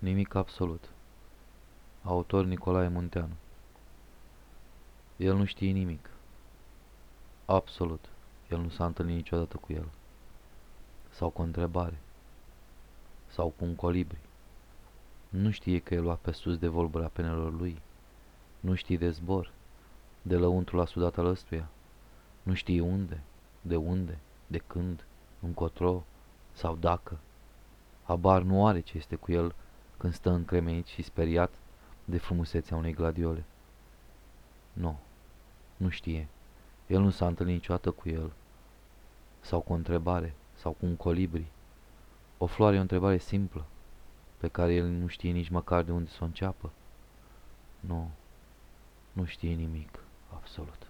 Nimic absolut. Autor Nicolae Munteanu El nu știe nimic. Absolut. El nu s-a întâlnit niciodată cu el. Sau cu o întrebare. Sau cu un colibri. Nu știe că el lua pe sus de volbăra penelor lui. Nu știe de zbor, de lăuntru la sudat al ăstuia. Nu știe unde, de unde, de când, încotro sau dacă. Habar nu are ce este cu el când stă încremenit și speriat de frumusețea unei gladiole. Nu, nu știe. El nu s-a întâlnit niciodată cu el. Sau cu o întrebare, sau cu un colibri. O floare e o întrebare simplă, pe care el nu știe nici măcar de unde să o înceapă. Nu, nu știe nimic, absolut.